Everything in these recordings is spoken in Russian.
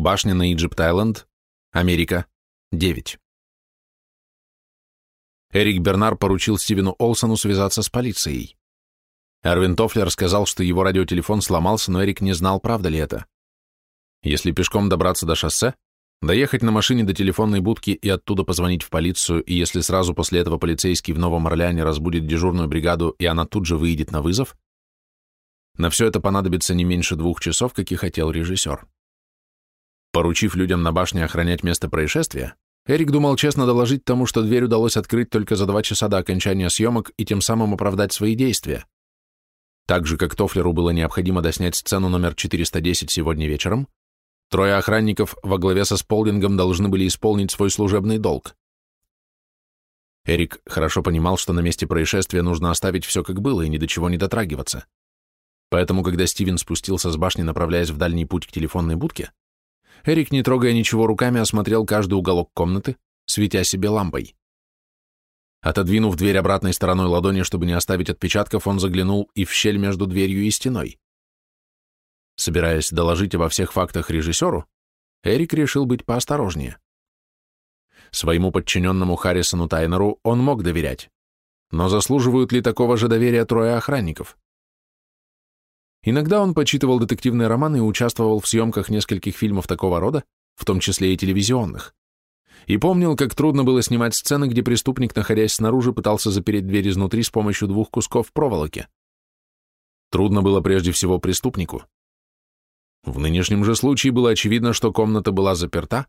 Башня на Иджипт-Айленд, Америка, 9. Эрик Бернар поручил Стивену Олсону связаться с полицией. Эрвин Тофлер сказал, что его радиотелефон сломался, но Эрик не знал, правда ли это. Если пешком добраться до шоссе, доехать на машине до телефонной будки и оттуда позвонить в полицию, и если сразу после этого полицейский в Новом Орлеане разбудит дежурную бригаду, и она тут же выйдет на вызов, на все это понадобится не меньше двух часов, как и хотел режиссер. Поручив людям на башне охранять место происшествия, Эрик думал честно доложить тому, что дверь удалось открыть только за два часа до окончания съемок и тем самым оправдать свои действия. Так же, как Тофлеру было необходимо доснять сцену номер 410 сегодня вечером, трое охранников во главе со Сполдингом должны были исполнить свой служебный долг. Эрик хорошо понимал, что на месте происшествия нужно оставить все как было и ни до чего не дотрагиваться. Поэтому, когда Стивен спустился с башни, направляясь в дальний путь к телефонной будке, Эрик, не трогая ничего руками, осмотрел каждый уголок комнаты, светя себе лампой. Отодвинув дверь обратной стороной ладони, чтобы не оставить отпечатков, он заглянул и в щель между дверью и стеной. Собираясь доложить обо всех фактах режиссеру, Эрик решил быть поосторожнее. Своему подчиненному Харрисону Тайнеру он мог доверять, но заслуживают ли такого же доверия трое охранников? Иногда он почитывал детективные романы и участвовал в съемках нескольких фильмов такого рода, в том числе и телевизионных. И помнил, как трудно было снимать сцены, где преступник, находясь снаружи, пытался запереть дверь изнутри с помощью двух кусков проволоки. Трудно было прежде всего преступнику. В нынешнем же случае было очевидно, что комната была заперта,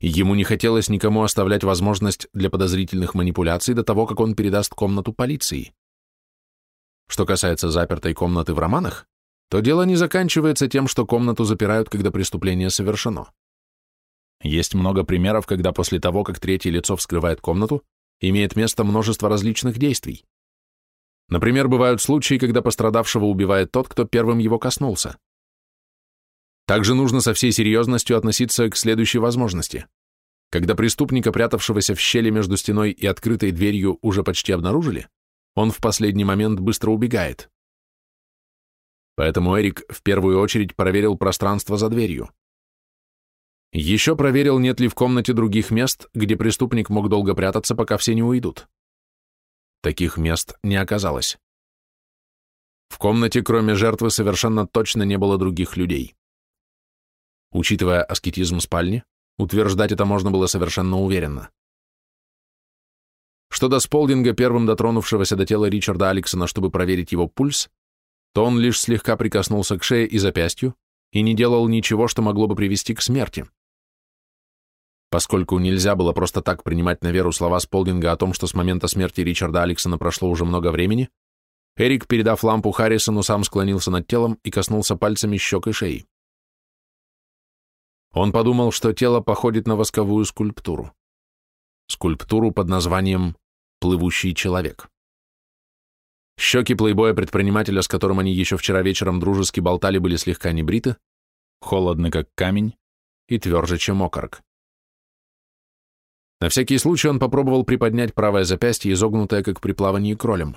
и ему не хотелось никому оставлять возможность для подозрительных манипуляций до того, как он передаст комнату полиции. Что касается запертой комнаты в романах, то дело не заканчивается тем, что комнату запирают, когда преступление совершено. Есть много примеров, когда после того, как третье лицо вскрывает комнату, имеет место множество различных действий. Например, бывают случаи, когда пострадавшего убивает тот, кто первым его коснулся. Также нужно со всей серьезностью относиться к следующей возможности. Когда преступника, прятавшегося в щели между стеной и открытой дверью, уже почти обнаружили, он в последний момент быстро убегает. Поэтому Эрик в первую очередь проверил пространство за дверью. Еще проверил, нет ли в комнате других мест, где преступник мог долго прятаться, пока все не уйдут. Таких мест не оказалось. В комнате, кроме жертвы, совершенно точно не было других людей. Учитывая аскетизм спальни, утверждать это можно было совершенно уверенно. Что до Сполдинга, первым дотронувшегося до тела Ричарда Алексона, чтобы проверить его пульс, то он лишь слегка прикоснулся к шее и запястью и не делал ничего, что могло бы привести к смерти. Поскольку нельзя было просто так принимать на веру слова Сполдинга о том, что с момента смерти Ричарда Алексона прошло уже много времени, Эрик, передав лампу Харрисону, сам склонился над телом и коснулся пальцами щек и шеи. Он подумал, что тело походит на восковую скульптуру. Скульптуру под названием «Плывущий человек». Щеки плейбоя-предпринимателя, с которым они еще вчера вечером дружески болтали, были слегка небриты, холодны, как камень, и тверже, чем окорок. На всякий случай он попробовал приподнять правое запястье, изогнутое, как при плавании кролем.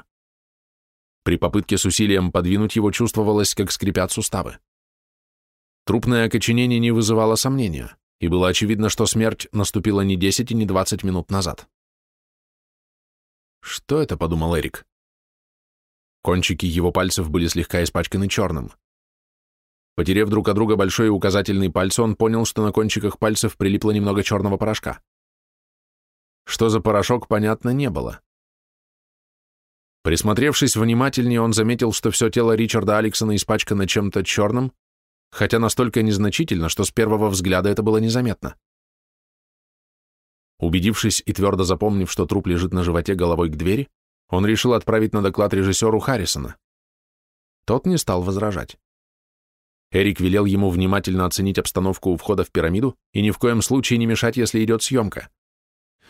При попытке с усилием подвинуть его чувствовалось, как скрипят суставы. Трупное окоченение не вызывало сомнения, и было очевидно, что смерть наступила не 10 и не 20 минут назад. «Что это?» — подумал Эрик. Кончики его пальцев были слегка испачканы черным. Потерев друг от друга большой и указательный пальцы, он понял, что на кончиках пальцев прилипло немного черного порошка. Что за порошок, понятно не было. Присмотревшись внимательнее, он заметил, что все тело Ричарда Алексона испачкано чем-то черным, хотя настолько незначительно, что с первого взгляда это было незаметно. Убедившись и твердо запомнив, что труп лежит на животе головой к двери, он решил отправить на доклад режиссеру Харрисона. Тот не стал возражать. Эрик велел ему внимательно оценить обстановку у входа в пирамиду и ни в коем случае не мешать, если идет съемка.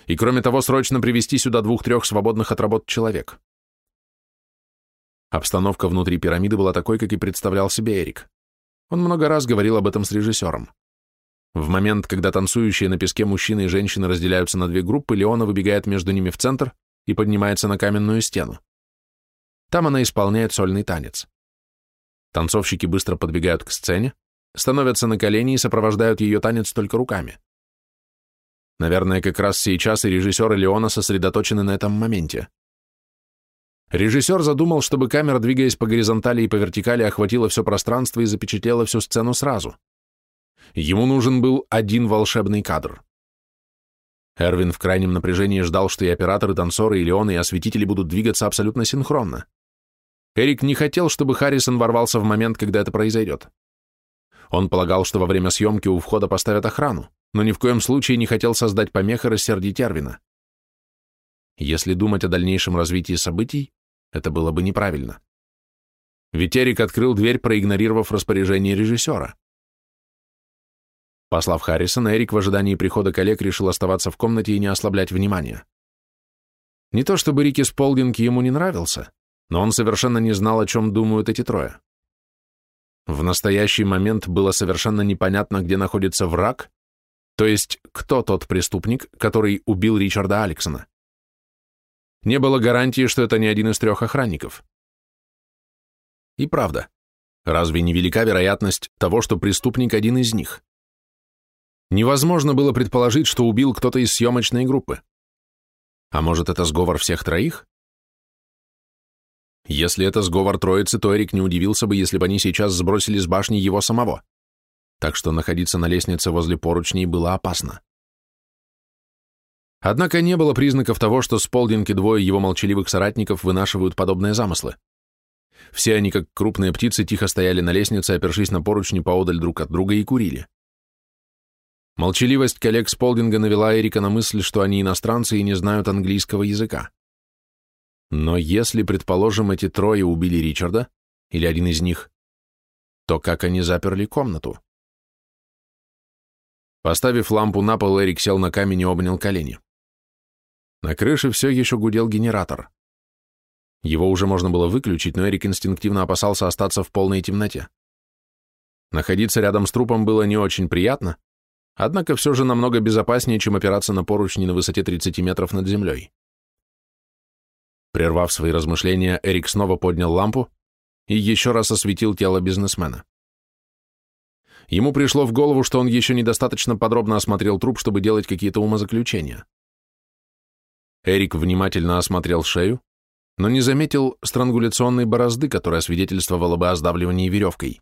И кроме того, срочно привести сюда двух-трех свободных от работ человек. Обстановка внутри пирамиды была такой, как и представлял себе Эрик. Он много раз говорил об этом с режиссером. В момент, когда танцующие на песке мужчины и женщины разделяются на две группы, Леона выбегает между ними в центр и поднимается на каменную стену. Там она исполняет сольный танец. Танцовщики быстро подбегают к сцене, становятся на колени и сопровождают ее танец только руками. Наверное, как раз сейчас и режиссер и Леона сосредоточены на этом моменте. Режиссер задумал, чтобы камера, двигаясь по горизонтали и по вертикали, охватила все пространство и запечатлела всю сцену сразу. Ему нужен был один волшебный кадр. Эрвин в крайнем напряжении ждал, что и операторы, танцоры, и Леоны, и осветители будут двигаться абсолютно синхронно. Эрик не хотел, чтобы Харрисон ворвался в момент, когда это произойдет. Он полагал, что во время съемки у входа поставят охрану, но ни в коем случае не хотел создать помех и рассердить Эрвина. Если думать о дальнейшем развитии событий, это было бы неправильно. Ведь Эрик открыл дверь, проигнорировав распоряжение режиссера. Послав Харрисона, Эрик в ожидании прихода коллег решил оставаться в комнате и не ослаблять внимания. Не то чтобы Рики Сполдинг ему не нравился, но он совершенно не знал, о чем думают эти трое. В настоящий момент было совершенно непонятно, где находится враг, то есть кто тот преступник, который убил Ричарда Алексона. Не было гарантии, что это не один из трех охранников. И правда, разве не велика вероятность того, что преступник один из них? Невозможно было предположить, что убил кто-то из съемочной группы. А может, это сговор всех троих? Если это сговор троицы, то Эрик не удивился бы, если бы они сейчас сбросили с башни его самого. Так что находиться на лестнице возле поручней было опасно. Однако не было признаков того, что Сполдинг и двое его молчаливых соратников вынашивают подобные замыслы. Все они, как крупные птицы, тихо стояли на лестнице, опершись на поручни поодаль друг от друга и курили. Молчаливость коллег Сполдинга навела Эрика на мысль, что они иностранцы и не знают английского языка. Но если, предположим, эти трое убили Ричарда, или один из них, то как они заперли комнату? Поставив лампу на пол, Эрик сел на камень и обнял колени. На крыше все еще гудел генератор. Его уже можно было выключить, но Эрик инстинктивно опасался остаться в полной темноте. Находиться рядом с трупом было не очень приятно, Однако все же намного безопаснее, чем опираться на поручни на высоте 30 метров над землей. Прервав свои размышления, Эрик снова поднял лампу и еще раз осветил тело бизнесмена. Ему пришло в голову, что он еще недостаточно подробно осмотрел труп, чтобы делать какие-то умозаключения. Эрик внимательно осмотрел шею, но не заметил странгуляционной борозды, которая свидетельствовала бы о сдавливании веревкой.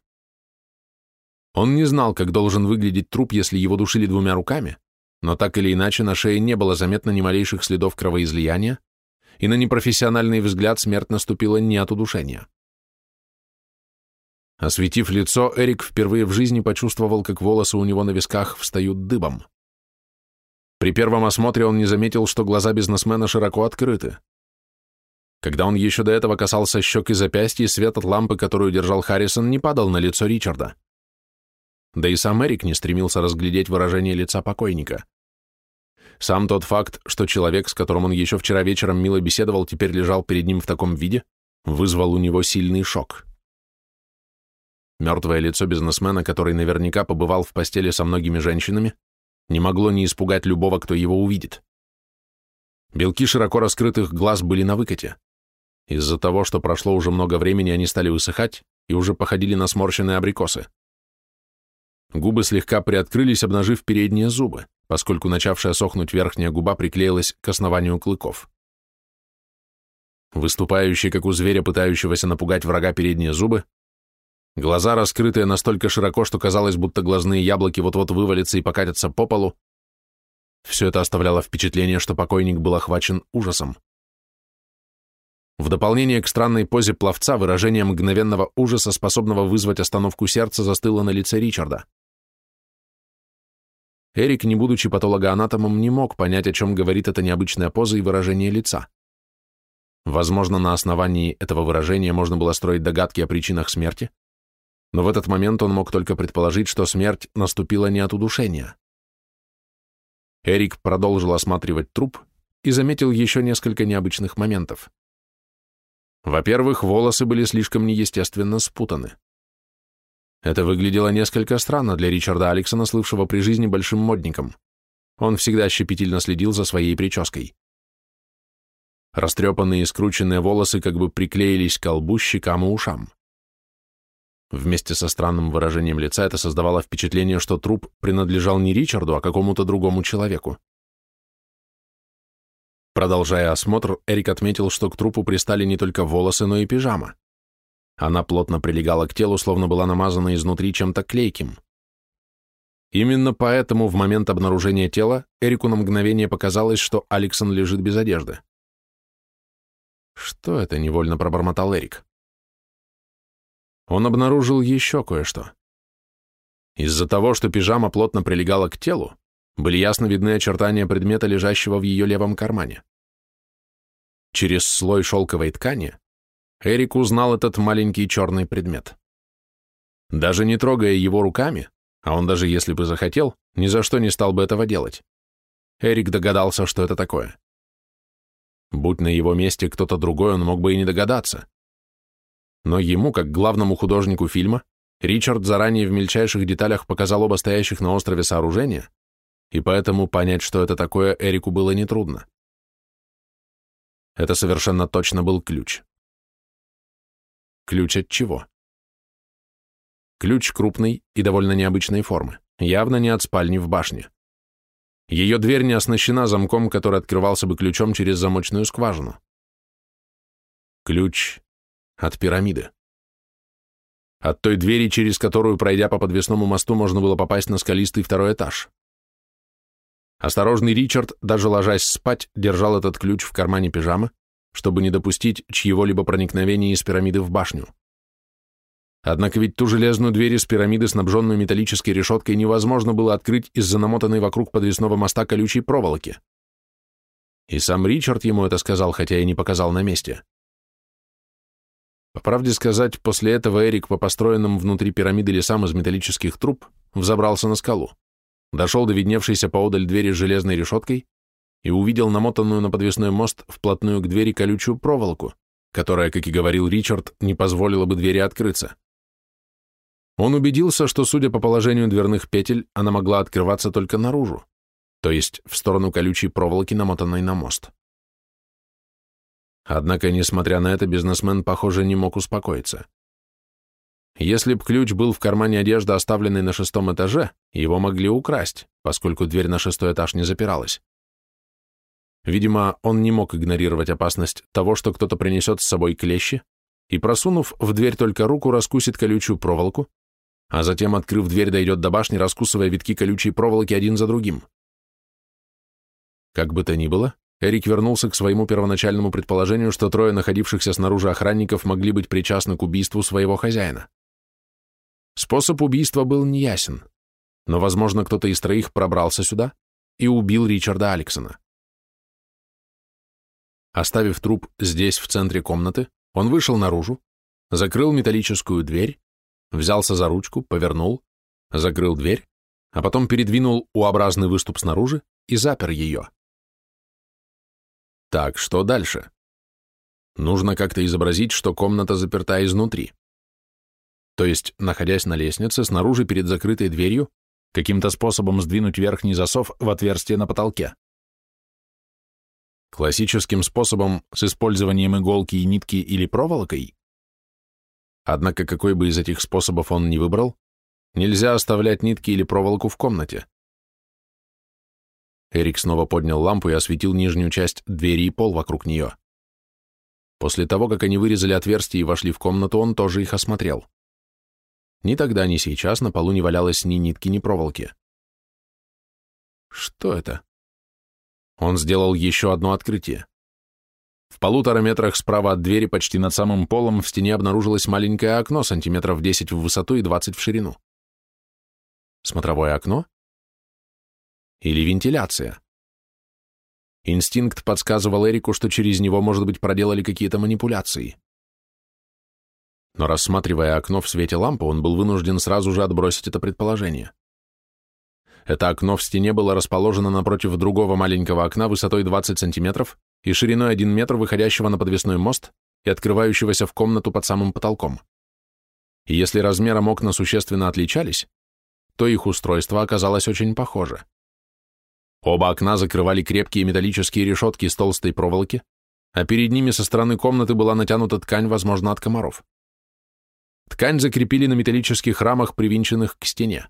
Он не знал, как должен выглядеть труп, если его душили двумя руками, но так или иначе на шее не было заметно ни малейших следов кровоизлияния, и на непрофессиональный взгляд смерть наступила не от удушения. Осветив лицо, Эрик впервые в жизни почувствовал, как волосы у него на висках встают дыбом. При первом осмотре он не заметил, что глаза бизнесмена широко открыты. Когда он еще до этого касался щек и запястья, свет от лампы, которую держал Харрисон, не падал на лицо Ричарда. Да и сам Эрик не стремился разглядеть выражение лица покойника. Сам тот факт, что человек, с которым он еще вчера вечером мило беседовал, теперь лежал перед ним в таком виде, вызвал у него сильный шок. Мертвое лицо бизнесмена, который наверняка побывал в постели со многими женщинами, не могло не испугать любого, кто его увидит. Белки широко раскрытых глаз были на выкате. Из-за того, что прошло уже много времени, они стали высыхать и уже походили на сморщенные абрикосы. Губы слегка приоткрылись, обнажив передние зубы, поскольку начавшая сохнуть верхняя губа приклеилась к основанию клыков. Выступающие, как у зверя, пытающегося напугать врага передние зубы, глаза раскрытые настолько широко, что казалось, будто глазные яблоки вот-вот вывалятся и покатятся по полу, все это оставляло впечатление, что покойник был охвачен ужасом. В дополнение к странной позе пловца, выражение мгновенного ужаса, способного вызвать остановку сердца, застыло на лице Ричарда. Эрик, не будучи патологоанатомом, не мог понять, о чем говорит эта необычная поза и выражение лица. Возможно, на основании этого выражения можно было строить догадки о причинах смерти, но в этот момент он мог только предположить, что смерть наступила не от удушения. Эрик продолжил осматривать труп и заметил еще несколько необычных моментов. Во-первых, волосы были слишком неестественно спутаны. Это выглядело несколько странно для Ричарда Алексона, слывшего при жизни большим модником. Он всегда щепетильно следил за своей прической. Растрепанные и скрученные волосы как бы приклеились к колбу, щекам и ушам. Вместе со странным выражением лица это создавало впечатление, что труп принадлежал не Ричарду, а какому-то другому человеку. Продолжая осмотр, Эрик отметил, что к трупу пристали не только волосы, но и пижама. Она плотно прилегала к телу, словно была намазана изнутри чем-то клейким. Именно поэтому в момент обнаружения тела Эрику на мгновение показалось, что Алексон лежит без одежды. Что это, невольно пробормотал Эрик. Он обнаружил еще кое-что. Из-за того, что пижама плотно прилегала к телу, были ясно видны очертания предмета, лежащего в ее левом кармане. Через слой шелковой ткани Эрик узнал этот маленький черный предмет. Даже не трогая его руками, а он даже если бы захотел, ни за что не стал бы этого делать. Эрик догадался, что это такое. Будь на его месте кто-то другой, он мог бы и не догадаться. Но ему, как главному художнику фильма, Ричард заранее в мельчайших деталях показал оба стоящих на острове сооружения, и поэтому понять, что это такое, Эрику было нетрудно. Это совершенно точно был ключ. Ключ от чего? Ключ крупный и довольно необычной формы, явно не от спальни в башне. Ее дверь не оснащена замком, который открывался бы ключом через замочную скважину. Ключ от пирамиды. От той двери, через которую, пройдя по подвесному мосту, можно было попасть на скалистый второй этаж. Осторожный Ричард, даже ложась спать, держал этот ключ в кармане пижамы, чтобы не допустить чьего-либо проникновения из пирамиды в башню. Однако ведь ту железную дверь из пирамиды, снабженную металлической решеткой, невозможно было открыть из-за намотанной вокруг подвесного моста колючей проволоки. И сам Ричард ему это сказал, хотя и не показал на месте. По правде сказать, после этого Эрик по построенным внутри пирамиды лесам из металлических труб взобрался на скалу, дошел до видневшейся поодаль двери с железной решеткой и увидел намотанную на подвесной мост вплотную к двери колючую проволоку, которая, как и говорил Ричард, не позволила бы двери открыться. Он убедился, что, судя по положению дверных петель, она могла открываться только наружу, то есть в сторону колючей проволоки, намотанной на мост. Однако, несмотря на это, бизнесмен, похоже, не мог успокоиться. Если б ключ был в кармане одежды, оставленной на шестом этаже, его могли украсть, поскольку дверь на шестой этаж не запиралась. Видимо, он не мог игнорировать опасность того, что кто-то принесет с собой клещи и, просунув в дверь только руку, раскусит колючую проволоку, а затем, открыв дверь, дойдет до башни, раскусывая витки колючей проволоки один за другим. Как бы то ни было, Эрик вернулся к своему первоначальному предположению, что трое находившихся снаружи охранников могли быть причастны к убийству своего хозяина. Способ убийства был неясен, но, возможно, кто-то из троих пробрался сюда и убил Ричарда Алексона. Оставив труп здесь, в центре комнаты, он вышел наружу, закрыл металлическую дверь взялся за ручку, повернул, закрыл дверь, а потом передвинул U-образный выступ снаружи и запер ее. Так, что дальше? Нужно как-то изобразить, что комната заперта изнутри. То есть, находясь на лестнице, снаружи перед закрытой дверью, каким-то способом сдвинуть верхний засов в отверстие на потолке. Классическим способом с использованием иголки и нитки или проволокой Однако какой бы из этих способов он ни выбрал, нельзя оставлять нитки или проволоку в комнате. Эрик снова поднял лампу и осветил нижнюю часть двери и пол вокруг нее. После того, как они вырезали отверстия и вошли в комнату, он тоже их осмотрел. Ни тогда, ни сейчас на полу не валялось ни нитки, ни проволоки. Что это? Он сделал еще одно открытие. В полутора метрах справа от двери, почти над самым полом, в стене обнаружилось маленькое окно, сантиметров 10 в высоту и 20 в ширину. Смотровое окно? Или вентиляция? Инстинкт подсказывал Эрику, что через него, может быть, проделали какие-то манипуляции. Но рассматривая окно в свете лампы, он был вынужден сразу же отбросить это предположение. Это окно в стене было расположено напротив другого маленького окна высотой 20 сантиметров и шириной 1 метр, выходящего на подвесной мост и открывающегося в комнату под самым потолком. И если размером окна существенно отличались, то их устройство оказалось очень похоже. Оба окна закрывали крепкие металлические решетки из толстой проволоки, а перед ними со стороны комнаты была натянута ткань, возможно, от комаров. Ткань закрепили на металлических рамах, привинченных к стене.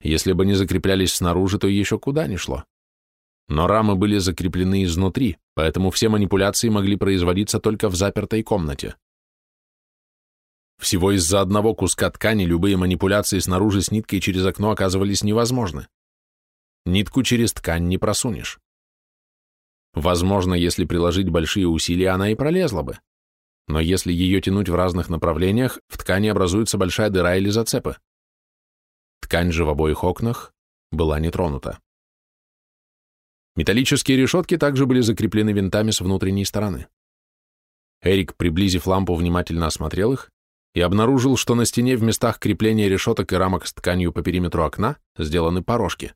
Если бы не закреплялись снаружи, то еще куда ни шло. Но рамы были закреплены изнутри, поэтому все манипуляции могли производиться только в запертой комнате. Всего из-за одного куска ткани любые манипуляции снаружи с ниткой через окно оказывались невозможны. Нитку через ткань не просунешь. Возможно, если приложить большие усилия, она и пролезла бы. Но если ее тянуть в разных направлениях, в ткани образуется большая дыра или зацепы. Ткань же в обоих окнах была не тронута. Металлические решетки также были закреплены винтами с внутренней стороны. Эрик, приблизив лампу, внимательно осмотрел их и обнаружил, что на стене в местах крепления решеток и рамок с тканью по периметру окна сделаны порожки.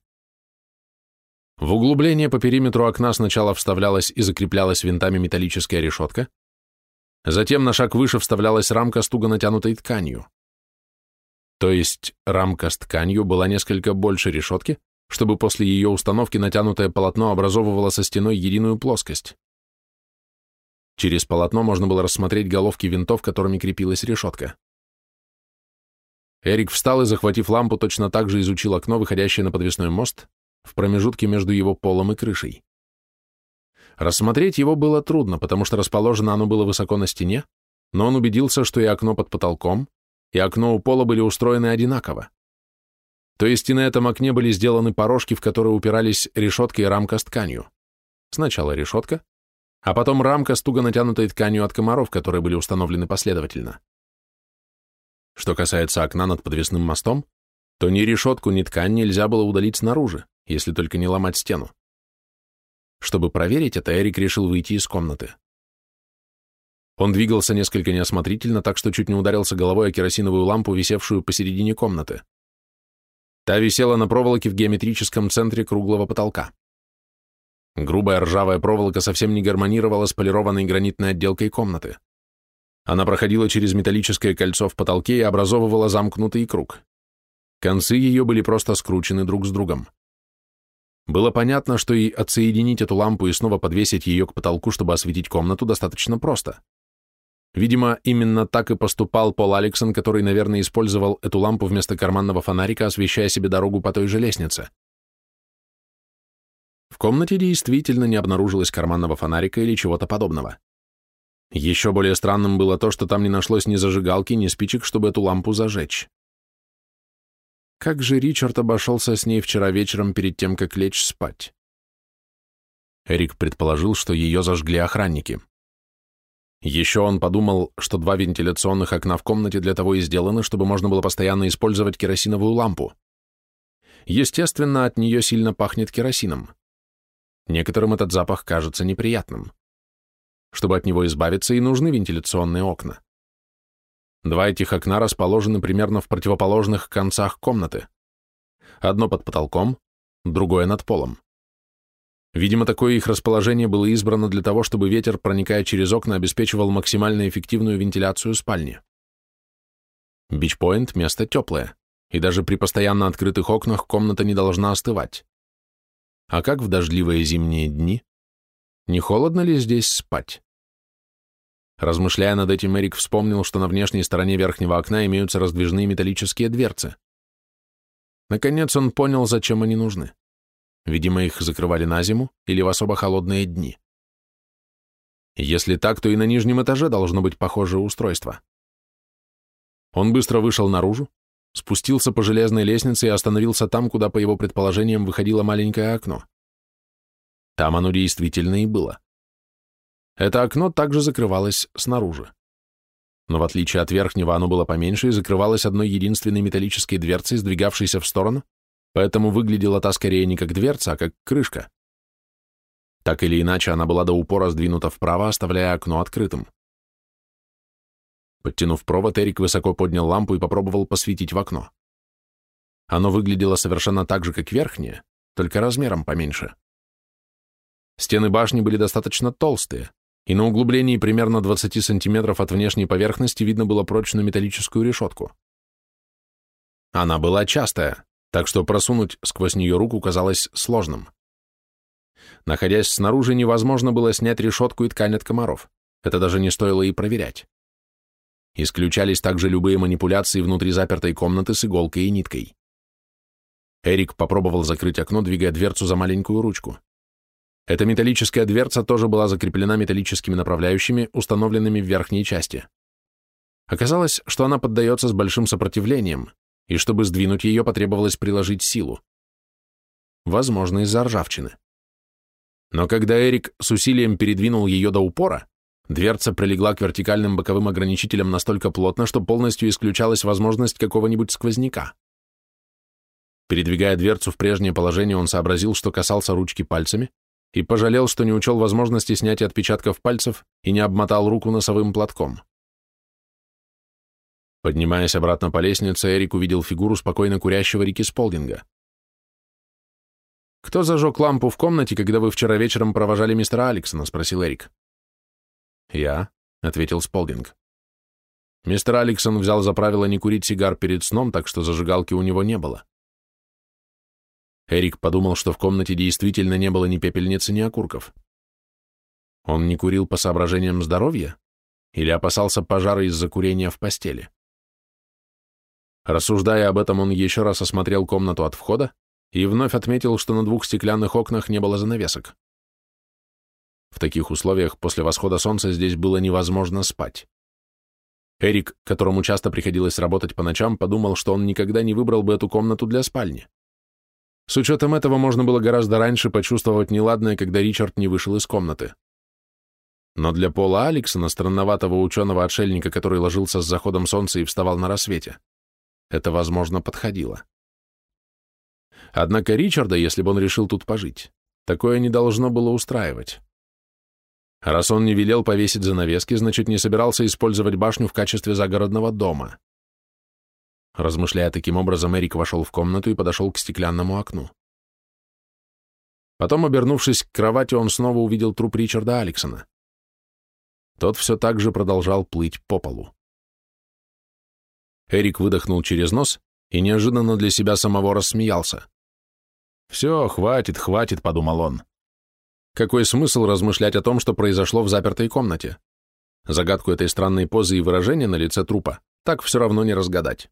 В углубление по периметру окна сначала вставлялась и закреплялась винтами металлическая решетка, затем на шаг выше вставлялась рамка с туго натянутой тканью. То есть рамка с тканью была несколько больше решетки, чтобы после ее установки натянутое полотно образовывало со стеной единую плоскость. Через полотно можно было рассмотреть головки винтов, которыми крепилась решетка. Эрик встал и, захватив лампу, точно так же изучил окно, выходящее на подвесной мост, в промежутке между его полом и крышей. Рассмотреть его было трудно, потому что расположено оно было высоко на стене, но он убедился, что и окно под потолком, и окно у пола были устроены одинаково. То есть и на этом окне были сделаны порожки, в которые упирались решетка и рамка с тканью. Сначала решетка, а потом рамка с туго натянутой тканью от комаров, которые были установлены последовательно. Что касается окна над подвесным мостом, то ни решетку, ни ткань нельзя было удалить снаружи, если только не ломать стену. Чтобы проверить это, Эрик решил выйти из комнаты. Он двигался несколько неосмотрительно, так что чуть не ударился головой о керосиновую лампу, висевшую посередине комнаты. Та висела на проволоке в геометрическом центре круглого потолка. Грубая ржавая проволока совсем не гармонировала с полированной гранитной отделкой комнаты. Она проходила через металлическое кольцо в потолке и образовывала замкнутый круг. Концы ее были просто скручены друг с другом. Было понятно, что и отсоединить эту лампу и снова подвесить ее к потолку, чтобы осветить комнату, достаточно просто. Видимо, именно так и поступал Пол Алексон, который, наверное, использовал эту лампу вместо карманного фонарика, освещая себе дорогу по той же лестнице. В комнате действительно не обнаружилось карманного фонарика или чего-то подобного. Еще более странным было то, что там не нашлось ни зажигалки, ни спичек, чтобы эту лампу зажечь. Как же Ричард обошелся с ней вчера вечером перед тем, как лечь спать? Эрик предположил, что ее зажгли охранники. Еще он подумал, что два вентиляционных окна в комнате для того и сделаны, чтобы можно было постоянно использовать керосиновую лампу. Естественно, от нее сильно пахнет керосином. Некоторым этот запах кажется неприятным. Чтобы от него избавиться, и нужны вентиляционные окна. Два этих окна расположены примерно в противоположных концах комнаты. Одно под потолком, другое над полом. Видимо, такое их расположение было избрано для того, чтобы ветер, проникая через окна, обеспечивал максимально эффективную вентиляцию спальни. Бичпоинт – место теплое, и даже при постоянно открытых окнах комната не должна остывать. А как в дождливые зимние дни? Не холодно ли здесь спать? Размышляя над этим, Эрик вспомнил, что на внешней стороне верхнего окна имеются раздвижные металлические дверцы. Наконец он понял, зачем они нужны. Видимо, их закрывали на зиму или в особо холодные дни. Если так, то и на нижнем этаже должно быть похожее устройство. Он быстро вышел наружу, спустился по железной лестнице и остановился там, куда, по его предположениям, выходило маленькое окно. Там оно действительно и было. Это окно также закрывалось снаружи. Но в отличие от верхнего, оно было поменьше и закрывалось одной единственной металлической дверцей, сдвигавшейся в сторону, поэтому выглядела та скорее не как дверца, а как крышка. Так или иначе, она была до упора сдвинута вправо, оставляя окно открытым. Подтянув провод, Эрик высоко поднял лампу и попробовал посветить в окно. Оно выглядело совершенно так же, как верхнее, только размером поменьше. Стены башни были достаточно толстые, и на углублении примерно 20 сантиметров от внешней поверхности видно было прочную металлическую решетку. Она была частая, так что просунуть сквозь нее руку казалось сложным. Находясь снаружи, невозможно было снять решетку и ткань от комаров. Это даже не стоило и проверять. Исключались также любые манипуляции внутри запертой комнаты с иголкой и ниткой. Эрик попробовал закрыть окно, двигая дверцу за маленькую ручку. Эта металлическая дверца тоже была закреплена металлическими направляющими, установленными в верхней части. Оказалось, что она поддается с большим сопротивлением, и чтобы сдвинуть ее, потребовалось приложить силу. Возможно, из-за ржавчины. Но когда Эрик с усилием передвинул ее до упора, дверца прилегла к вертикальным боковым ограничителям настолько плотно, что полностью исключалась возможность какого-нибудь сквозняка. Передвигая дверцу в прежнее положение, он сообразил, что касался ручки пальцами, и пожалел, что не учел возможности снятия отпечатков пальцев и не обмотал руку носовым платком. Поднимаясь обратно по лестнице, Эрик увидел фигуру спокойно курящего Рики Сполдинга. «Кто зажег лампу в комнате, когда вы вчера вечером провожали мистера Алексона?» — спросил Эрик. «Я», — ответил Сполдинг. Мистер Алексон взял за правило не курить сигар перед сном, так что зажигалки у него не было. Эрик подумал, что в комнате действительно не было ни пепельницы, ни окурков. Он не курил по соображениям здоровья или опасался пожара из-за курения в постели? Рассуждая об этом, он еще раз осмотрел комнату от входа и вновь отметил, что на двух стеклянных окнах не было занавесок. В таких условиях после восхода солнца здесь было невозможно спать. Эрик, которому часто приходилось работать по ночам, подумал, что он никогда не выбрал бы эту комнату для спальни. С учетом этого можно было гораздо раньше почувствовать неладное, когда Ричард не вышел из комнаты. Но для Пола Алексона, странноватого ученого-отшельника, который ложился с заходом солнца и вставал на рассвете, это, возможно, подходило. Однако Ричарда, если бы он решил тут пожить, такое не должно было устраивать. Раз он не велел повесить занавески, значит, не собирался использовать башню в качестве загородного дома. Размышляя таким образом, Эрик вошел в комнату и подошел к стеклянному окну. Потом, обернувшись к кровати, он снова увидел труп Ричарда Алексона. Тот все так же продолжал плыть по полу. Эрик выдохнул через нос и неожиданно для себя самого рассмеялся. «Все, хватит, хватит», — подумал он. Какой смысл размышлять о том, что произошло в запертой комнате? Загадку этой странной позы и выражения на лице трупа так все равно не разгадать.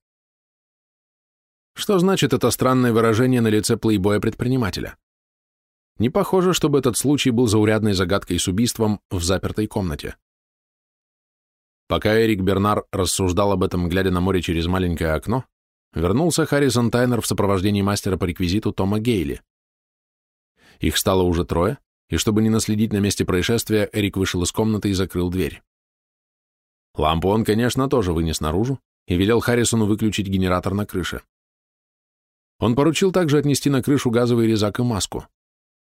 Что значит это странное выражение на лице плейбоя-предпринимателя? Не похоже, чтобы этот случай был заурядной загадкой с убийством в запертой комнате. Пока Эрик Бернар рассуждал об этом, глядя на море через маленькое окно, вернулся Харрисон Тайнер в сопровождении мастера по реквизиту Тома Гейли. Их стало уже трое, и чтобы не наследить на месте происшествия, Эрик вышел из комнаты и закрыл дверь. Лампу он, конечно, тоже вынес наружу и велел Харрисону выключить генератор на крыше. Он поручил также отнести на крышу газовый резак и маску.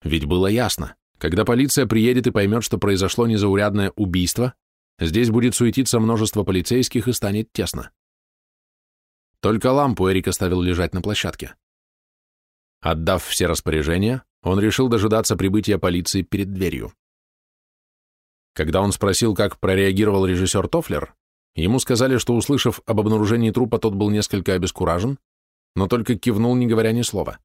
Ведь было ясно, когда полиция приедет и поймет, что произошло незаурядное убийство, Здесь будет суетиться множество полицейских и станет тесно. Только лампу Эрик оставил лежать на площадке. Отдав все распоряжения, он решил дожидаться прибытия полиции перед дверью. Когда он спросил, как прореагировал режиссер Тофлер, ему сказали, что, услышав об обнаружении трупа, тот был несколько обескуражен, но только кивнул, не говоря ни слова.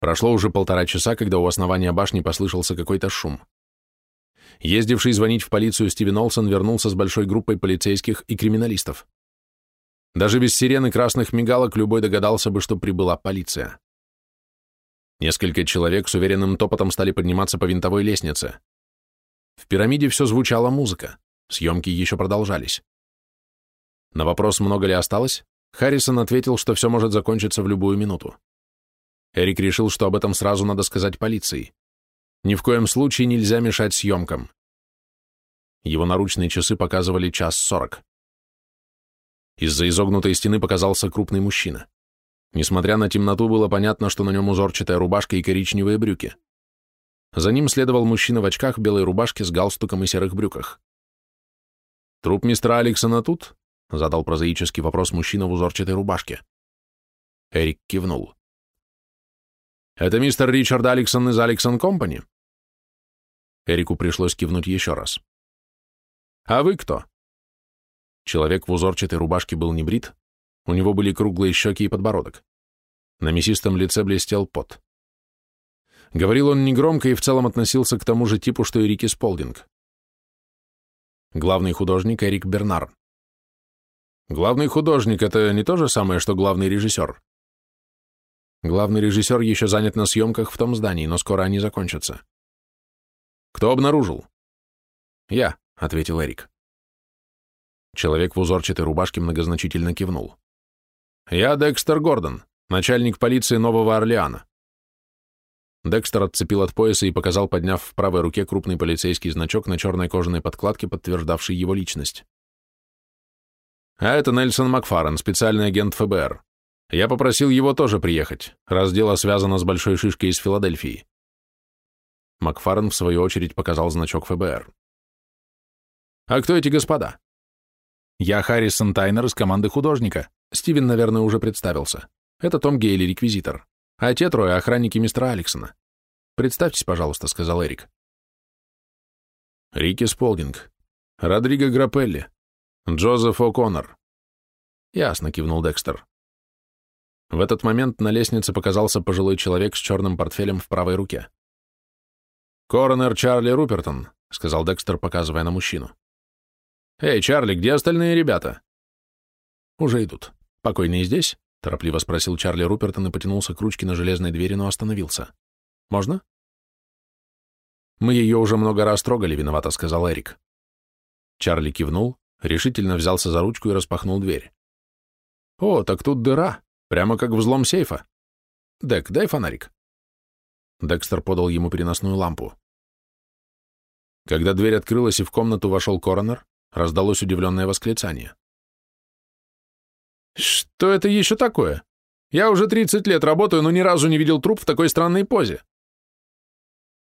Прошло уже полтора часа, когда у основания башни послышался какой-то шум. Ездивший звонить в полицию Стивен Олсон вернулся с большой группой полицейских и криминалистов. Даже без сирены красных мигалок любой догадался бы, что прибыла полиция. Несколько человек с уверенным топотом стали подниматься по винтовой лестнице. В пирамиде все звучала музыка, съемки еще продолжались. На вопрос, много ли осталось, Харрисон ответил, что все может закончиться в любую минуту. Эрик решил, что об этом сразу надо сказать полиции. Ни в коем случае нельзя мешать съемкам. Его наручные часы показывали час сорок. Из-за изогнутой стены показался крупный мужчина. Несмотря на темноту, было понятно, что на нем узорчатая рубашка и коричневые брюки. За ним следовал мужчина в очках, белой рубашке с галстуком и серых брюках. «Труп мистера Алексона тут?» — задал прозаический вопрос мужчина в узорчатой рубашке. Эрик кивнул. «Это мистер Ричард Алексон из Алексон Компани?» Эрику пришлось кивнуть еще раз. «А вы кто?» Человек в узорчатой рубашке был не брит, у него были круглые щеки и подбородок. На мясистом лице блестел пот. Говорил он негромко и в целом относился к тому же типу, что и Рики Сполдинг. Главный художник Эрик Бернар. Главный художник — это не то же самое, что главный режиссер. Главный режиссер еще занят на съемках в том здании, но скоро они закончатся. Кто обнаружил? Я, — ответил Эрик. Человек в узорчатой рубашке многозначительно кивнул. Я Декстер Гордон, начальник полиции Нового Орлеана. Декстер отцепил от пояса и показал, подняв в правой руке крупный полицейский значок на черной кожаной подкладке, подтверждавший его личность. А это Нельсон Макфарен, специальный агент ФБР. Я попросил его тоже приехать, раз дело связано с большой шишкой из Филадельфии. Макфарен, в свою очередь, показал значок ФБР. «А кто эти господа?» «Я Харрисон Тайнер из команды художника. Стивен, наверное, уже представился. Это Том Гейли, реквизитор. А те трое — охранники мистера Алексона. Представьтесь, пожалуйста», — сказал Эрик. Рики Сполдинг, Родриго Грапелли, Джозеф О'Коннор. Ясно, кивнул Декстер. В этот момент на лестнице показался пожилой человек с черным портфелем в правой руке. «Коронер Чарли Рупертон», — сказал Декстер, показывая на мужчину. «Эй, Чарли, где остальные ребята?» «Уже идут. Покойные здесь?» — торопливо спросил Чарли Рупертон и потянулся к ручке на железной двери, но остановился. «Можно?» «Мы ее уже много раз трогали, виновато», — сказал Эрик. Чарли кивнул, решительно взялся за ручку и распахнул дверь. «О, так тут дыра, прямо как взлом сейфа. Дек, дай фонарик». Декстер подал ему переносную лампу. Когда дверь открылась и в комнату вошел коронер, раздалось удивленное восклицание. «Что это еще такое? Я уже 30 лет работаю, но ни разу не видел труп в такой странной позе».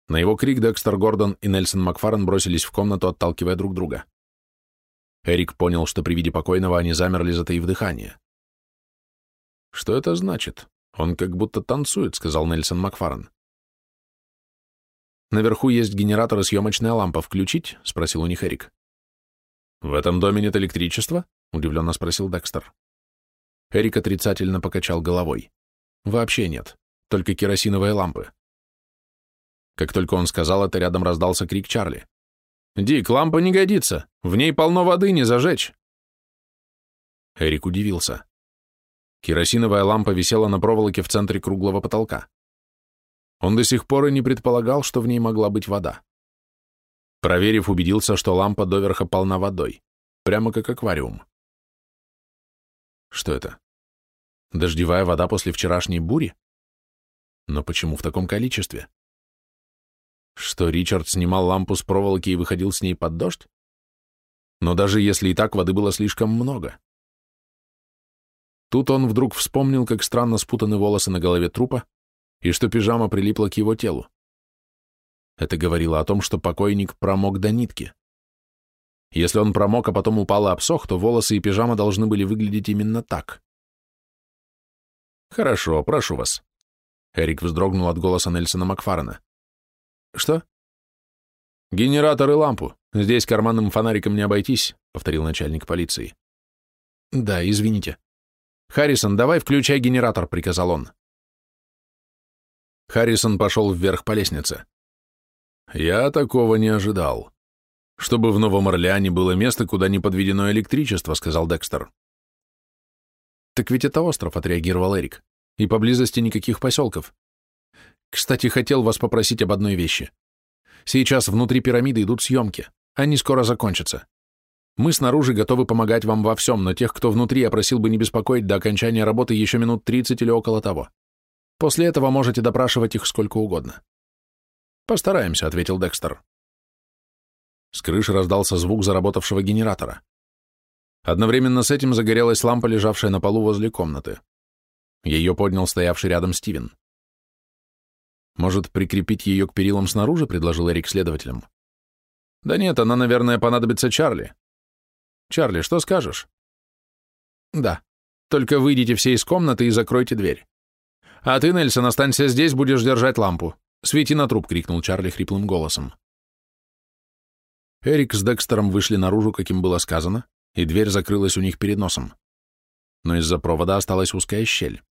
На его крик Декстер Гордон и Нельсон Макфарен бросились в комнату, отталкивая друг друга. Эрик понял, что при виде покойного они замерли, затаив дыхание. «Что это значит? Он как будто танцует», — сказал Нельсон Макфарен. «Наверху есть генератор и съемочная лампа. Включить?» — спросил у них Эрик. «В этом доме нет электричества?» — удивленно спросил Декстер. Эрик отрицательно покачал головой. «Вообще нет. Только керосиновые лампы». Как только он сказал это, рядом раздался крик Чарли. «Дик, лампа не годится. В ней полно воды, не зажечь». Эрик удивился. Керосиновая лампа висела на проволоке в центре круглого потолка. Он до сих пор и не предполагал, что в ней могла быть вода. Проверив, убедился, что лампа доверха полна водой, прямо как аквариум. Что это? Дождевая вода после вчерашней бури? Но почему в таком количестве? Что Ричард снимал лампу с проволоки и выходил с ней под дождь? Но даже если и так, воды было слишком много. Тут он вдруг вспомнил, как странно спутаны волосы на голове трупа и что пижама прилипла к его телу. Это говорило о том, что покойник промок до нитки. Если он промок, а потом упал и обсох, то волосы и пижама должны были выглядеть именно так. «Хорошо, прошу вас». Эрик вздрогнул от голоса Нельсона Макфарена. «Что?» «Генератор и лампу. Здесь карманным фонариком не обойтись», — повторил начальник полиции. «Да, извините». «Харрисон, давай включай генератор», — приказал он. Харрисон пошел вверх по лестнице. «Я такого не ожидал. Чтобы в Новом Орлеане было место, куда не подведено электричество», — сказал Декстер. «Так ведь это остров», — отреагировал Эрик. «И поблизости никаких поселков. Кстати, хотел вас попросить об одной вещи. Сейчас внутри пирамиды идут съемки. Они скоро закончатся. Мы снаружи готовы помогать вам во всем, но тех, кто внутри, я просил бы не беспокоить до окончания работы еще минут 30 или около того. После этого можете допрашивать их сколько угодно. Постараемся, ответил Декстер. С крыши раздался звук заработавшего генератора. Одновременно с этим загорелась лампа, лежавшая на полу возле комнаты. Ее поднял стоявший рядом Стивен. Может, прикрепить ее к перилам снаружи, предложил Эрик следователям. Да нет, она, наверное, понадобится Чарли. Чарли, что скажешь? Да. Только выйдите все из комнаты и закройте дверь. А ты, Нельсон, останься здесь, будешь держать лампу. Свети на труп, крикнул Чарли хриплым голосом. Эрик с Декстером вышли наружу, каким было сказано, и дверь закрылась у них перед носом. Но из-за провода осталась узкая щель.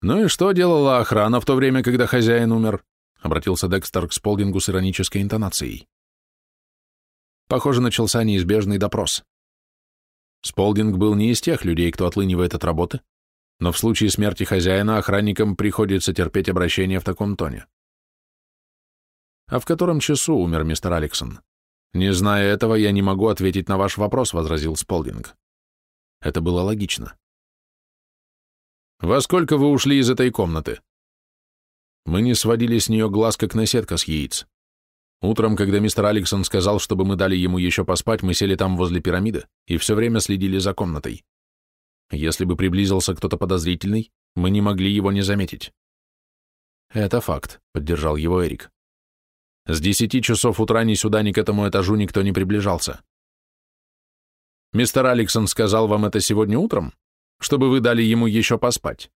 «Ну и что делала охрана в то время, когда хозяин умер?» — обратился Декстер к Сполдингу с иронической интонацией. Похоже, начался неизбежный допрос. Сполдинг был не из тех людей, кто отлынивает от работы, но в случае смерти хозяина охранникам приходится терпеть обращение в таком тоне. «А в котором часу умер мистер Алексон?» «Не зная этого, я не могу ответить на ваш вопрос», — возразил Сполдинг. Это было логично. «Во сколько вы ушли из этой комнаты?» Мы не сводили с нее глаз, как наседка с яиц. Утром, когда мистер Алексон сказал, чтобы мы дали ему еще поспать, мы сели там возле пирамиды и все время следили за комнатой. Если бы приблизился кто-то подозрительный, мы не могли его не заметить. «Это факт», — поддержал его Эрик. «С десяти часов утра ни сюда, ни к этому этажу никто не приближался». «Мистер Алексон сказал вам это сегодня утром, чтобы вы дали ему еще поспать?»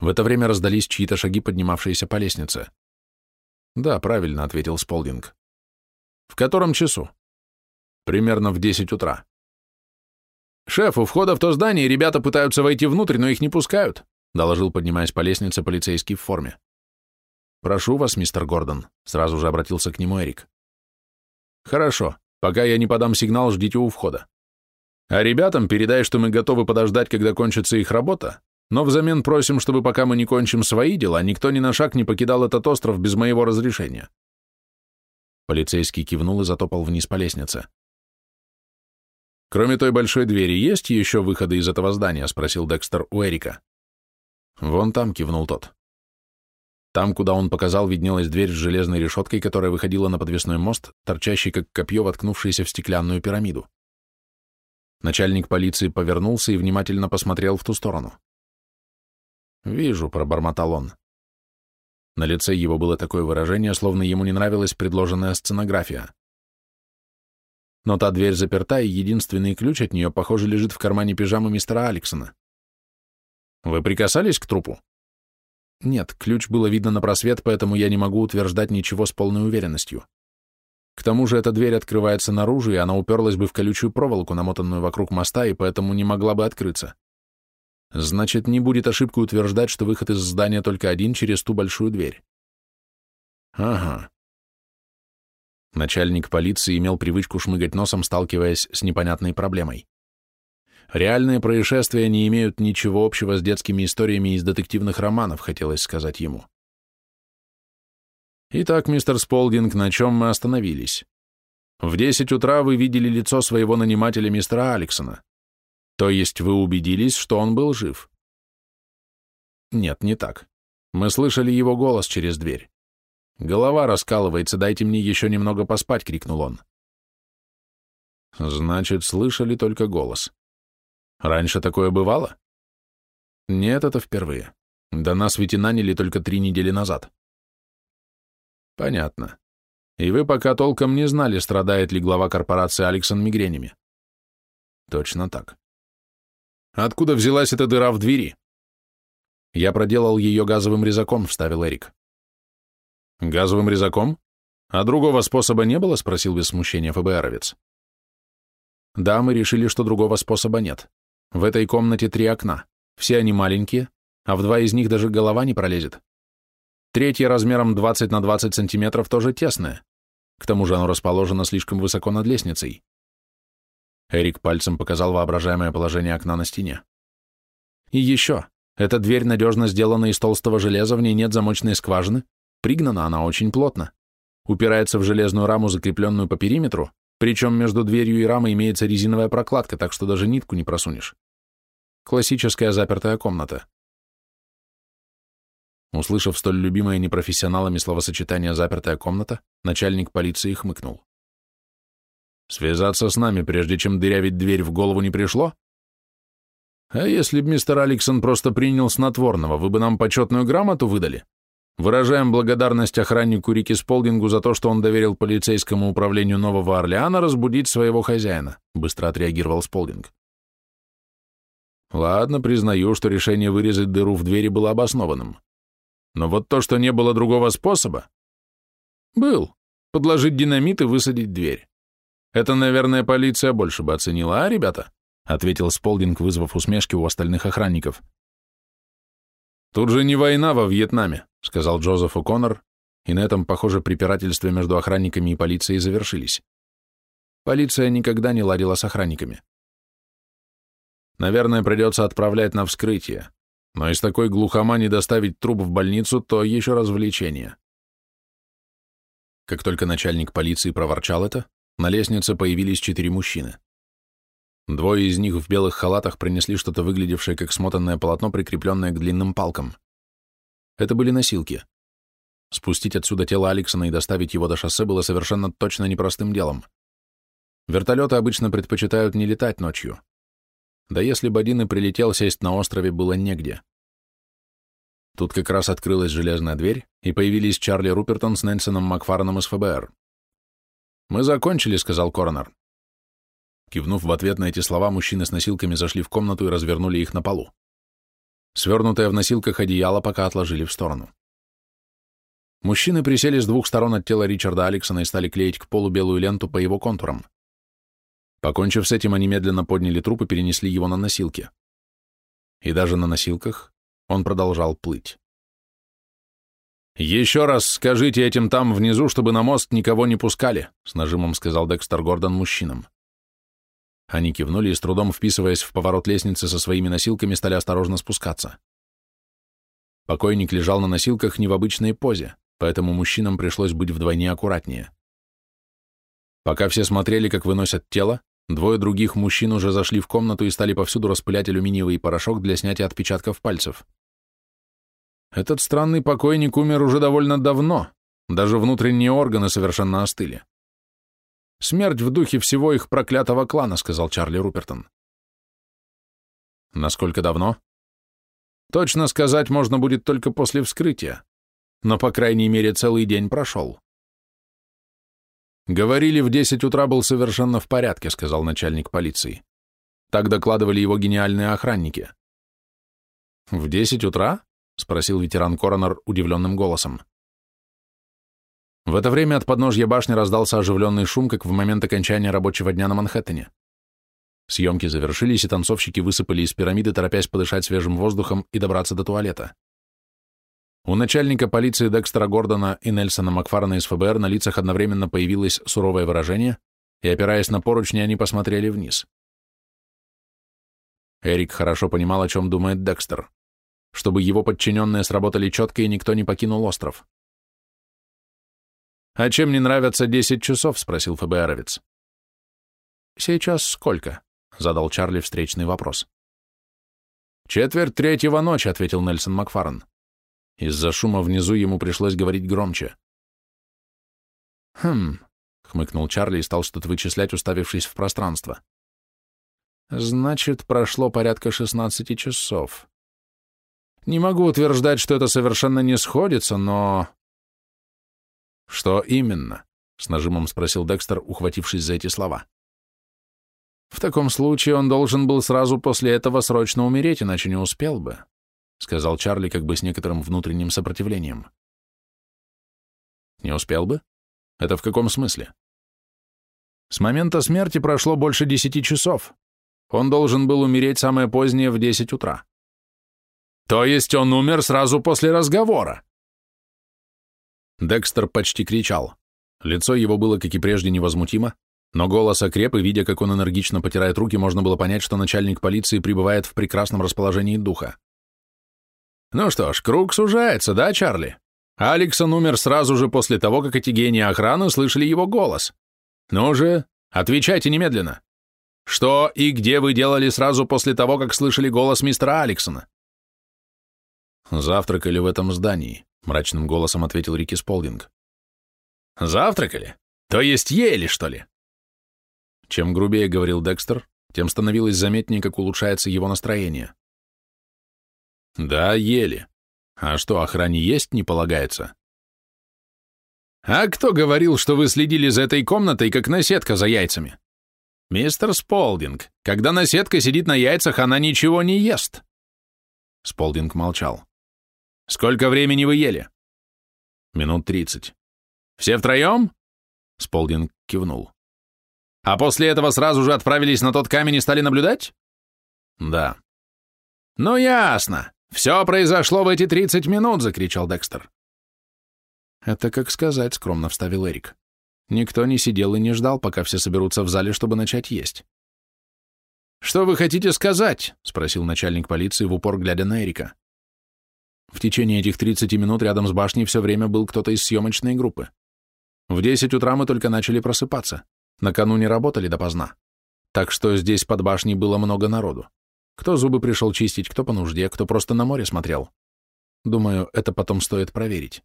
В это время раздались чьи-то шаги, поднимавшиеся по лестнице. «Да, правильно», — ответил Сполдинг. «В котором часу?» «Примерно в десять утра». «Шеф, у входа в то здание ребята пытаются войти внутрь, но их не пускают», доложил, поднимаясь по лестнице, полицейский в форме. «Прошу вас, мистер Гордон», — сразу же обратился к нему Эрик. «Хорошо. Пока я не подам сигнал, ждите у входа. А ребятам передай, что мы готовы подождать, когда кончится их работа, но взамен просим, чтобы пока мы не кончим свои дела, никто ни на шаг не покидал этот остров без моего разрешения». Полицейский кивнул и затопал вниз по лестнице. «Кроме той большой двери, есть еще выходы из этого здания?» — спросил Декстер у Эрика. «Вон там», — кивнул тот. Там, куда он показал, виднелась дверь с железной решеткой, которая выходила на подвесной мост, торчащий как копье, воткнувшийся в стеклянную пирамиду. Начальник полиции повернулся и внимательно посмотрел в ту сторону. «Вижу», — пробормотал он. На лице его было такое выражение, словно ему не нравилась предложенная сценография но та дверь заперта, и единственный ключ от нее, похоже, лежит в кармане пижамы мистера Алексона. Вы прикасались к трупу? Нет, ключ было видно на просвет, поэтому я не могу утверждать ничего с полной уверенностью. К тому же эта дверь открывается наружу, и она уперлась бы в колючую проволоку, намотанную вокруг моста, и поэтому не могла бы открыться. Значит, не будет ошибкой утверждать, что выход из здания только один через ту большую дверь. Ага. Начальник полиции имел привычку шмыгать носом, сталкиваясь с непонятной проблемой. Реальные происшествия не имеют ничего общего с детскими историями из детективных романов, хотелось сказать ему. Итак, мистер Сполдинг, на чем мы остановились? В десять утра вы видели лицо своего нанимателя мистера Алексона. То есть вы убедились, что он был жив? Нет, не так. Мы слышали его голос через дверь. «Голова раскалывается, дайте мне еще немного поспать», — крикнул он. Значит, слышали только голос. Раньше такое бывало? Нет, это впервые. До нас ведь и наняли только три недели назад. Понятно. И вы пока толком не знали, страдает ли глава корпорации Алексон мигренями. Точно так. Откуда взялась эта дыра в двери? Я проделал ее газовым резаком, вставил Эрик. «Газовым резаком? А другого способа не было?» — спросил без смущения ФБРовец. «Да, мы решили, что другого способа нет. В этой комнате три окна. Все они маленькие, а в два из них даже голова не пролезет. Третье размером 20 на 20 сантиметров тоже тесное. К тому же оно расположено слишком высоко над лестницей. Эрик пальцем показал воображаемое положение окна на стене. И еще, эта дверь надежно сделана из толстого железа, в ней нет замочной скважины, Пригнана она очень плотно. Упирается в железную раму, закрепленную по периметру, причем между дверью и рамой имеется резиновая прокладка, так что даже нитку не просунешь. Классическая запертая комната. Услышав столь любимое непрофессионалами словосочетание «запертая комната», начальник полиции хмыкнул. «Связаться с нами, прежде чем дырявить дверь в голову не пришло? А если б мистер Алексон просто принял снотворного, вы бы нам почетную грамоту выдали?» Выражаем благодарность охраннику Рики Сполдингу за то, что он доверил полицейскому управлению Нового Орлеана разбудить своего хозяина, быстро отреагировал Сполдинг. Ладно, признаю, что решение вырезать дыру в двери было обоснованным. Но вот то, что не было другого способа... Был. Подложить динамит и высадить дверь. Это, наверное, полиция больше бы оценила, а, ребята? Ответил Сполдинг, вызвав усмешки у остальных охранников. Тут же не война во Вьетнаме. — сказал Джозеф О'Коннор, и на этом, похоже, препирательства между охранниками и полицией завершились. Полиция никогда не ладила с охранниками. Наверное, придется отправлять на вскрытие. Но из такой глухомани доставить труп в больницу, то еще развлечение. Как только начальник полиции проворчал это, на лестнице появились четыре мужчины. Двое из них в белых халатах принесли что-то выглядевшее как смотанное полотно, прикрепленное к длинным палкам. Это были носилки. Спустить отсюда тело Алексона и доставить его до шоссе было совершенно точно непростым делом. Вертолеты обычно предпочитают не летать ночью. Да если бы один и прилетел, сесть на острове было негде. Тут как раз открылась железная дверь, и появились Чарли Рупертон с Нэнсоном Макфараном из ФБР. «Мы закончили», — сказал коронер. Кивнув в ответ на эти слова, мужчины с носилками зашли в комнату и развернули их на полу. Свернутое в носилках одеяло пока отложили в сторону. Мужчины присели с двух сторон от тела Ричарда Алексона и стали клеить к полу белую ленту по его контурам. Покончив с этим, они медленно подняли труп и перенесли его на носилки. И даже на носилках он продолжал плыть. «Еще раз скажите этим там внизу, чтобы на мост никого не пускали», с нажимом сказал Декстер Гордон мужчинам. Они кивнули и, с трудом вписываясь в поворот лестницы со своими носилками, стали осторожно спускаться. Покойник лежал на носилках не в обычной позе, поэтому мужчинам пришлось быть вдвойне аккуратнее. Пока все смотрели, как выносят тело, двое других мужчин уже зашли в комнату и стали повсюду распылять алюминиевый порошок для снятия отпечатков пальцев. Этот странный покойник умер уже довольно давно, даже внутренние органы совершенно остыли. «Смерть в духе всего их проклятого клана», — сказал Чарли Рупертон. «Насколько давно?» «Точно сказать можно будет только после вскрытия, но, по крайней мере, целый день прошел». «Говорили, в десять утра был совершенно в порядке», — сказал начальник полиции. Так докладывали его гениальные охранники. «В десять утра?» — спросил ветеран-коронер удивленным голосом. В это время от подножья башни раздался оживленный шум, как в момент окончания рабочего дня на Манхэттене. Съемки завершились, и танцовщики высыпали из пирамиды, торопясь подышать свежим воздухом и добраться до туалета. У начальника полиции Декстера Гордона и Нельсона Макфарена из ФБР на лицах одновременно появилось суровое выражение, и, опираясь на поручни, они посмотрели вниз. Эрик хорошо понимал, о чем думает Декстер. Чтобы его подчиненные сработали четко, и никто не покинул остров. «А чем не нравятся десять часов?» — спросил ФБРовец. «Сейчас сколько?» — задал Чарли встречный вопрос. «Четверть третьего ночи», — ответил Нельсон Макфарен. Из-за шума внизу ему пришлось говорить громче. «Хм», — хмыкнул Чарли и стал что-то вычислять, уставившись в пространство. «Значит, прошло порядка шестнадцати часов. Не могу утверждать, что это совершенно не сходится, но...» «Что именно?» — с нажимом спросил Декстер, ухватившись за эти слова. «В таком случае он должен был сразу после этого срочно умереть, иначе не успел бы», — сказал Чарли как бы с некоторым внутренним сопротивлением. «Не успел бы? Это в каком смысле?» «С момента смерти прошло больше десяти часов. Он должен был умереть самое позднее в десять утра». «То есть он умер сразу после разговора?» Декстер почти кричал. Лицо его было, как и прежде, невозмутимо, но голос окреп, и, видя, как он энергично потирает руки, можно было понять, что начальник полиции пребывает в прекрасном расположении духа. «Ну что ж, круг сужается, да, Чарли? Алексон умер сразу же после того, как эти гении охраны слышали его голос. Ну же, отвечайте немедленно. Что и где вы делали сразу после того, как слышали голос мистера Алексона?» «Завтракали в этом здании», — мрачным голосом ответил Рики Сполдинг. «Завтракали? То есть ели, что ли?» Чем грубее говорил Декстер, тем становилось заметнее, как улучшается его настроение. «Да, ели. А что, охране есть не полагается?» «А кто говорил, что вы следили за этой комнатой, как наседка за яйцами?» «Мистер Сполдинг, когда наседка сидит на яйцах, она ничего не ест». Сполдинг молчал. Сколько времени вы ели? Минут тридцать. Все втроем? Сполдинг кивнул. А после этого сразу же отправились на тот камень и стали наблюдать? Да. Ну ясно. Все произошло в эти тридцать минут, закричал Декстер. Это как сказать, скромно вставил Эрик. Никто не сидел и не ждал, пока все соберутся в зале, чтобы начать есть. «Что вы хотите сказать?» — спросил начальник полиции в упор, глядя на Эрика. В течение этих 30 минут рядом с башней все время был кто-то из съемочной группы. В 10 утра мы только начали просыпаться. Накануне работали допоздна. Так что здесь под башней было много народу. Кто зубы пришел чистить, кто по нужде, кто просто на море смотрел. Думаю, это потом стоит проверить.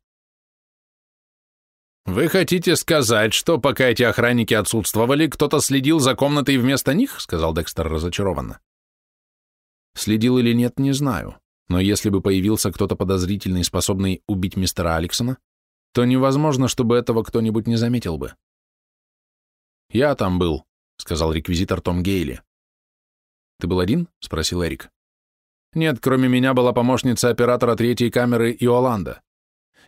«Вы хотите сказать, что пока эти охранники отсутствовали, кто-то следил за комнатой вместо них?» — сказал Декстер разочарованно. «Следил или нет, не знаю. Но если бы появился кто-то подозрительный, способный убить мистера Алексона, то невозможно, чтобы этого кто-нибудь не заметил бы». «Я там был», — сказал реквизитор Том Гейли. «Ты был один?» — спросил Эрик. «Нет, кроме меня была помощница оператора третьей камеры Иоланда.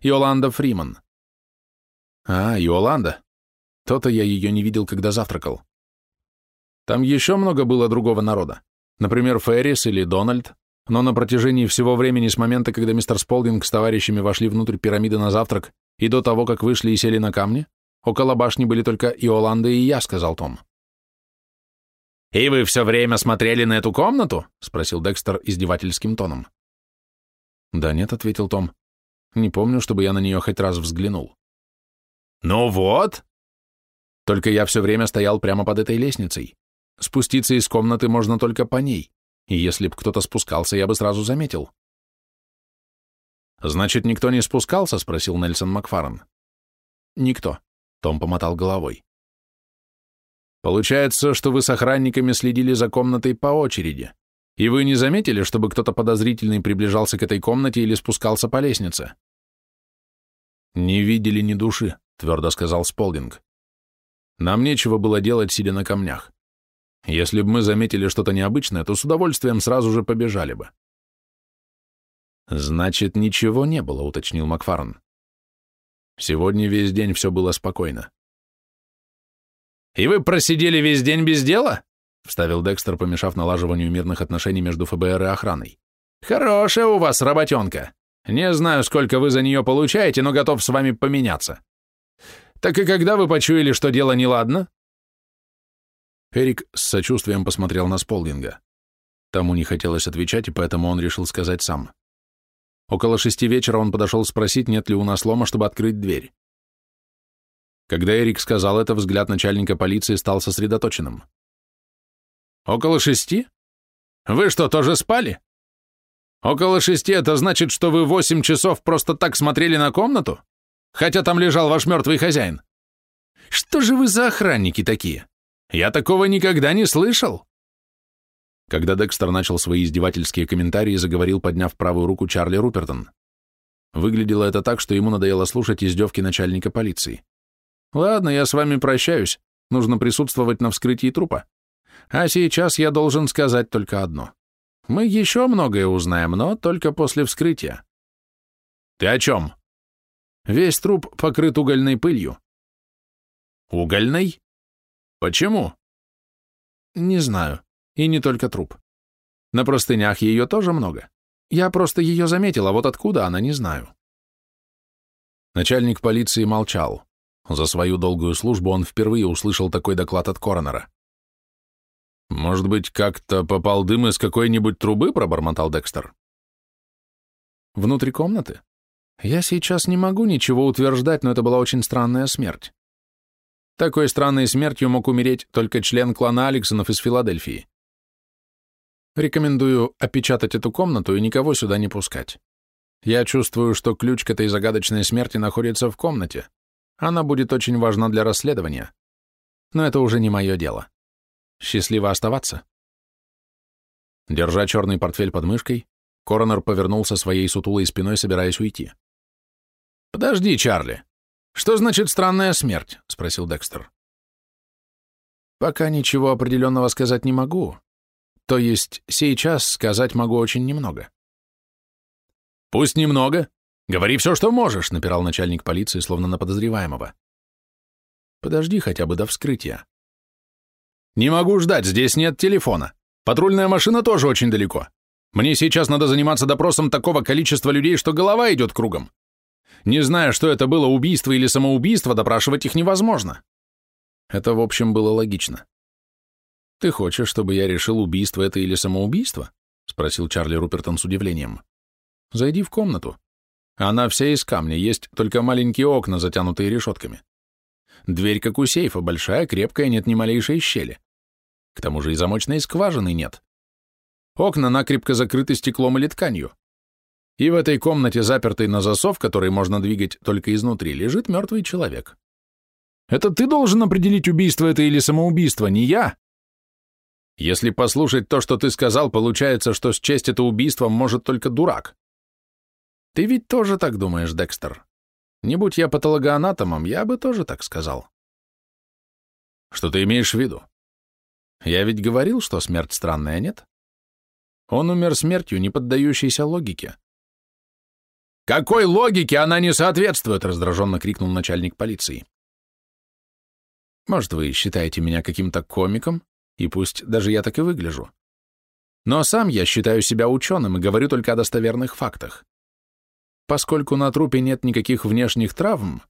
Иоланда Фриман». «А, Иоланда. То-то я ее не видел, когда завтракал. Там еще много было другого народа. Например, Феррис или Дональд, но на протяжении всего времени с момента, когда мистер Сполдинг с товарищами вошли внутрь пирамиды на завтрак, и до того, как вышли и сели на камни, около башни были только Иоланда и я, сказал Том. «И вы все время смотрели на эту комнату?» — спросил Декстер издевательским тоном. «Да нет», — ответил Том. «Не помню, чтобы я на нее хоть раз взглянул». «Ну вот!» Только я все время стоял прямо под этой лестницей. Спуститься из комнаты можно только по ней, и если б кто-то спускался, я бы сразу заметил. «Значит, никто не спускался?» — спросил Нельсон Макфарен. «Никто», — Том помотал головой. «Получается, что вы с охранниками следили за комнатой по очереди, и вы не заметили, чтобы кто-то подозрительный приближался к этой комнате или спускался по лестнице?» «Не видели ни души», — твердо сказал Сполдинг. «Нам нечего было делать, сидя на камнях. Если бы мы заметили что-то необычное, то с удовольствием сразу же побежали бы». «Значит, ничего не было», — уточнил Макфарн. «Сегодня весь день все было спокойно». «И вы просидели весь день без дела?» — вставил Декстер, помешав налаживанию мирных отношений между ФБР и охраной. «Хорошая у вас работенка. Не знаю, сколько вы за нее получаете, но готов с вами поменяться. Так и когда вы почуяли, что дело неладно?» Эрик с сочувствием посмотрел на Сполдинга. Тому не хотелось отвечать, и поэтому он решил сказать сам. Около шести вечера он подошел спросить, нет ли у нас лома, чтобы открыть дверь. Когда Эрик сказал это, взгляд начальника полиции стал сосредоточенным. «Около шести? Вы что, тоже спали? Около шести — это значит, что вы восемь часов просто так смотрели на комнату? хотя там лежал ваш мертвый хозяин. Что же вы за охранники такие? Я такого никогда не слышал. Когда Декстер начал свои издевательские комментарии, заговорил, подняв правую руку Чарли Рупертон. Выглядело это так, что ему надоело слушать издевки начальника полиции. «Ладно, я с вами прощаюсь. Нужно присутствовать на вскрытии трупа. А сейчас я должен сказать только одно. Мы еще многое узнаем, но только после вскрытия». «Ты о чем?» Весь труп покрыт угольной пылью. Угольной? Почему? Не знаю. И не только труп. На простынях ее тоже много. Я просто ее заметил, а вот откуда она, не знаю. Начальник полиции молчал. За свою долгую службу он впервые услышал такой доклад от коронера. «Может быть, как-то попал дым из какой-нибудь трубы?» — пробормотал Декстер. «Внутри комнаты?» Я сейчас не могу ничего утверждать, но это была очень странная смерть. Такой странной смертью мог умереть только член клана Алексонов из Филадельфии. Рекомендую опечатать эту комнату и никого сюда не пускать. Я чувствую, что ключ к этой загадочной смерти находится в комнате. Она будет очень важна для расследования. Но это уже не мое дело. Счастливо оставаться. Держа черный портфель под мышкой, коронер повернулся своей сутулой спиной, собираясь уйти. «Подожди, Чарли. Что значит странная смерть?» — спросил Декстер. «Пока ничего определенного сказать не могу. То есть сейчас сказать могу очень немного». «Пусть немного. Говори все, что можешь», — напирал начальник полиции, словно на подозреваемого. «Подожди хотя бы до вскрытия». «Не могу ждать, здесь нет телефона. Патрульная машина тоже очень далеко. Мне сейчас надо заниматься допросом такого количества людей, что голова идет кругом. Не зная, что это было убийство или самоубийство, допрашивать их невозможно. Это, в общем, было логично. «Ты хочешь, чтобы я решил, убийство это или самоубийство?» — спросил Чарли Рупертон с удивлением. «Зайди в комнату. Она вся из камня, есть только маленькие окна, затянутые решетками. Дверь, как у сейфа, большая, крепкая, нет ни малейшей щели. К тому же и замочной скважины нет. Окна накрепко закрыты стеклом или тканью. И в этой комнате, запертой на засов, который можно двигать только изнутри, лежит мертвый человек. Это ты должен определить, убийство это или самоубийство, не я. Если послушать то, что ты сказал, получается, что счесть это убийством может только дурак. Ты ведь тоже так думаешь, Декстер. Не будь я патологоанатомом, я бы тоже так сказал. Что ты имеешь в виду? Я ведь говорил, что смерть странная, нет? Он умер смертью, не поддающейся логике. «Какой логике она не соответствует?» — раздраженно крикнул начальник полиции. «Может, вы считаете меня каким-то комиком, и пусть даже я так и выгляжу. Но сам я считаю себя ученым и говорю только о достоверных фактах. Поскольку на трупе нет никаких внешних травм,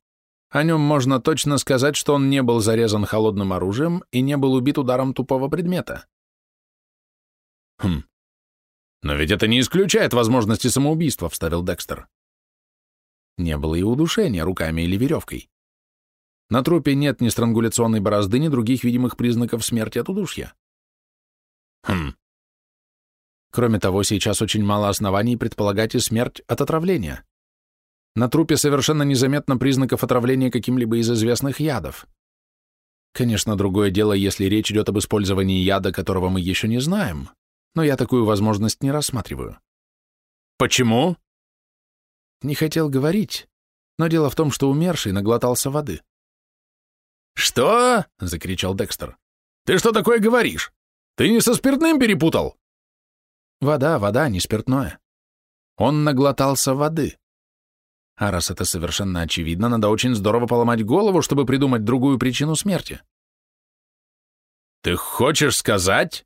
о нем можно точно сказать, что он не был зарезан холодным оружием и не был убит ударом тупого предмета. Хм. Но ведь это не исключает возможности самоубийства, вставил Декстер. Не было и удушения руками или веревкой. На трупе нет ни странгуляционной борозды, ни других видимых признаков смерти от удушья. Хм. Кроме того, сейчас очень мало оснований предполагать и смерть от отравления. На трупе совершенно незаметно признаков отравления каким-либо из известных ядов. Конечно, другое дело, если речь идет об использовании яда, которого мы еще не знаем, но я такую возможность не рассматриваю. Почему? Не хотел говорить, но дело в том, что умерший наглотался воды. «Что?» — закричал Декстер. «Ты что такое говоришь? Ты не со спиртным перепутал?» «Вода, вода, не спиртное. Он наглотался воды. А раз это совершенно очевидно, надо очень здорово поломать голову, чтобы придумать другую причину смерти. Ты хочешь сказать?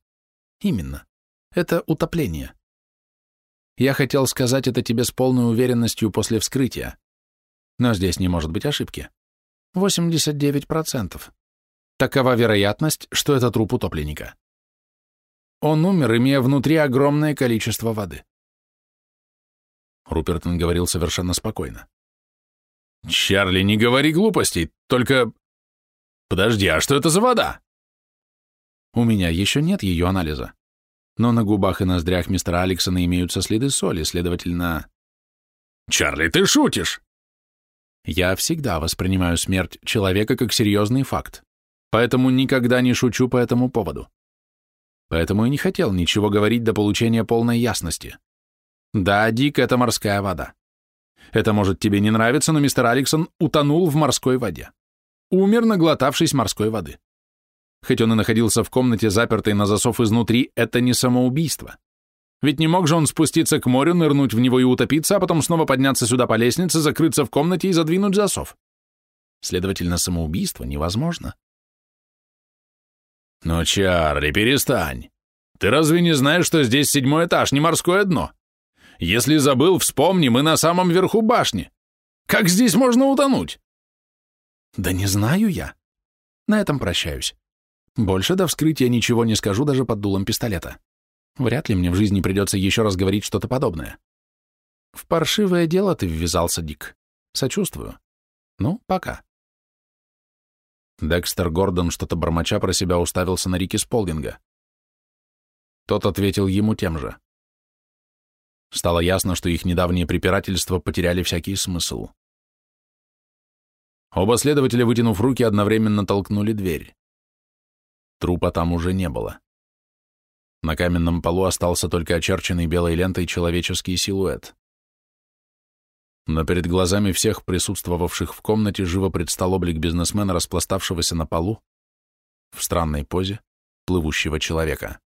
Именно. Это утопление. Я хотел сказать это тебе с полной уверенностью после вскрытия. Но здесь не может быть ошибки. 89%. Такова вероятность, что это труп утопленника. Он умер, имея внутри огромное количество воды. Рупертон говорил совершенно спокойно. «Чарли, не говори глупостей, только... Подожди, а что это за вода?» «У меня еще нет ее анализа. Но на губах и ноздрях мистера Алексона имеются следы соли, следовательно...» «Чарли, ты шутишь!» «Я всегда воспринимаю смерть человека как серьезный факт, поэтому никогда не шучу по этому поводу. Поэтому и не хотел ничего говорить до получения полной ясности. Да, Дик, это морская вода. Это может тебе не нравиться, но мистер Алексон утонул в морской воде. Умер, наглотавшись морской воды. Хоть он и находился в комнате, запертой на засов изнутри, это не самоубийство. Ведь не мог же он спуститься к морю, нырнуть в него и утопиться, а потом снова подняться сюда по лестнице, закрыться в комнате и задвинуть засов. Следовательно, самоубийство невозможно. «Ну, Чарли, перестань. Ты разве не знаешь, что здесь седьмой этаж, не морское дно? Если забыл, вспомни, мы на самом верху башни. Как здесь можно утонуть? Да не знаю я. На этом прощаюсь. Больше до вскрытия ничего не скажу даже под дулом пистолета. Вряд ли мне в жизни придется еще раз говорить что-то подобное. В паршивое дело ты ввязался, Дик. Сочувствую. Ну, пока. Декстер Гордон, что-то бормоча про себя, уставился на Рики Сполдинга. Тот ответил ему тем же. Стало ясно, что их недавние препирательства потеряли всякий смысл. Оба следователя, вытянув руки, одновременно толкнули дверь. Трупа там уже не было. На каменном полу остался только очерченный белой лентой человеческий силуэт. Но перед глазами всех присутствовавших в комнате живо предстал облик бизнесмена, распластавшегося на полу, в странной позе, плывущего человека.